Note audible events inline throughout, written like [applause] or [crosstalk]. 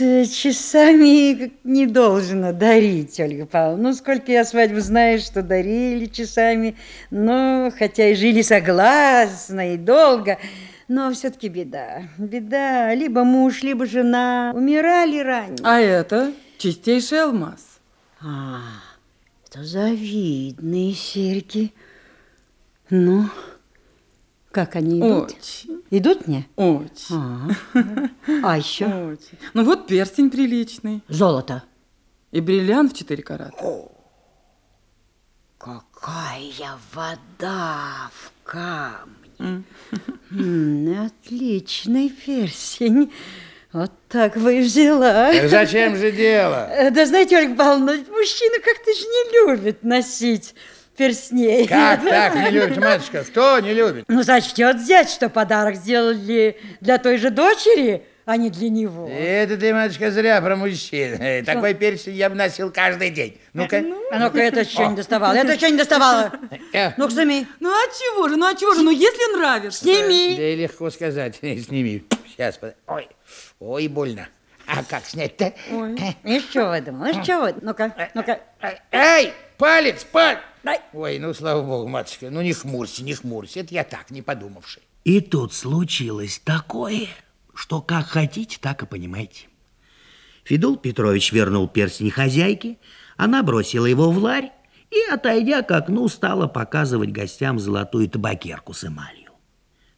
э, часами не должно дарить, Ольга Павловна. Ну, сколько я свадьбу знаю, что дарили часами. Ну, хотя и жили согласно и долго. Но все-таки беда. Беда. Либо муж, либо жена умирали ранее. А это чистейший алмаз. А, это завидные серьги. Ну, как они идут? Очень, Идут мне? очень, А, а еще очень. Ну вот перстень приличный. золото. И бриллиант в 4 карата. Какая вода в камне. М. М, Отличный персень. Вот так бы и взяла. Так зачем же дело? Э, Да знаете, Ольга Павловна, мужчина как-то же не любит носить перстней. Как [laughs] так не любит, матушка? Кто не любит? Ну, зачтет взять, что подарок сделали для той же дочери, а не для него. Это ты, матушка, зря про мужчин. Э, Такой перстень я бы носил каждый день. Ну-ка. А ну-ка, это еще не доставало, это еще не доставало. Э, Ну-ка, сними. Ну а чего же, ну а чего же, ну если нравится. Сними. Да и легко сказать. [laughs] Сними. Сейчас. под- Ой, ой, больно. А как снять-то? Ой. И что вы думали? Ну, что вы? Ну-ка, ну-ка. Эй, палец, палец! Дай. Ой, ну, слава богу, матушка, ну не хмурься, не хмурься. Это я так, не подумавший. И тут случилось такое, что как хотите, так и понимаете. Федул Петрович вернул перстень хозяйке, она бросила его в ларь и, отойдя к окну, стала показывать гостям золотую табакерку с эмалью.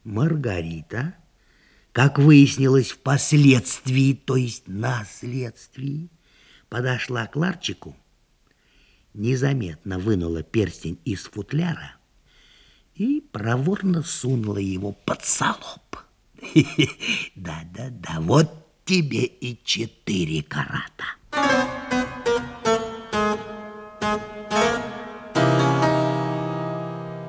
Маргарита, как выяснилось впоследствии, то есть на следствии, подошла к ларчику, незаметно вынула перстень из футляра и проворно сунула его под солоб. [laughs] Да-да-да, вот тебе и четыре карата.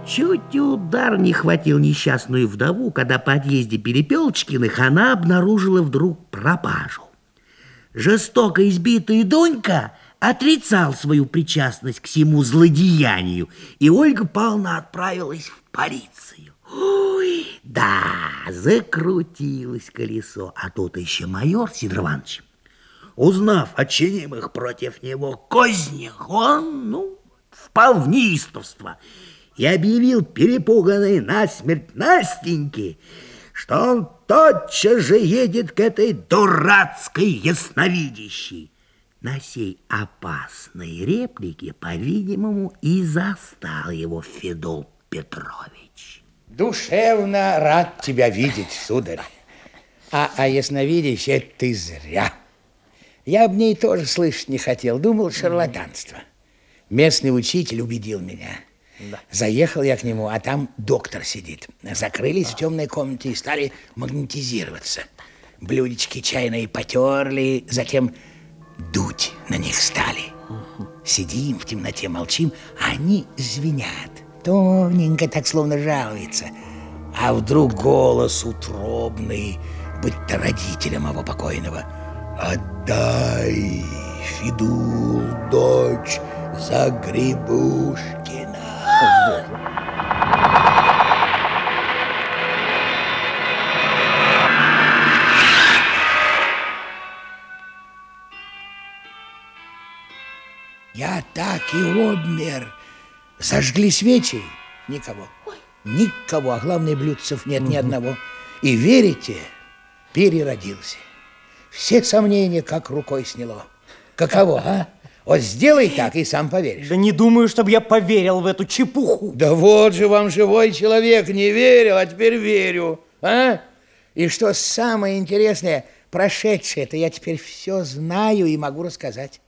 Чуть удар не хватил несчастную вдову, когда по отъезде Перепелочкиных она обнаружила вдруг пропажу. Жестоко избитый Донька отрицал свою причастность к всему злодеянию, и Ольга Павловна отправилась в полицию. Ой, да, закрутилось колесо, а тут еще майор Сидор Иванович, узнав о чинимых против него кознях, он, ну, впал в неистовство и объявил перепуганной насмерть Настеньке, что он тотчас же едет к этой дурацкой ясновидящей. На сей опасной реплике, по-видимому, и застал его Федул Петрович. Душевно рад тебя видеть, сударь. А о ясновидящей это ты зря. Я об ней тоже слышать не хотел, думал шарлатанство. Местный учитель убедил меня. Заехал я к нему, а там доктор сидит. Закрылись в темной комнате и стали магнетизироваться. Блюдечки чайные потерли, затем дуть на них стали. Сидим в темноте, молчим, а они звенят. Тоненько, так словно жалуется. А вдруг голос утробный, быть-то родителем его покойного. Отдай, Фидул, дочь, за Грибушкина. Я так и обмер. Зажгли свечи. Никого. Никого, а главное, блюдцев нет ни одного. И верите, переродился. Все сомнения как рукой сняло. Каково, а? Вот сделай так, и сам поверишь. Да не думаю, чтобы я поверил в эту чепуху. Да вот же вам живой человек не верил, а теперь верю. А? И что самое интересное, прошедшее это я теперь все знаю и могу рассказать.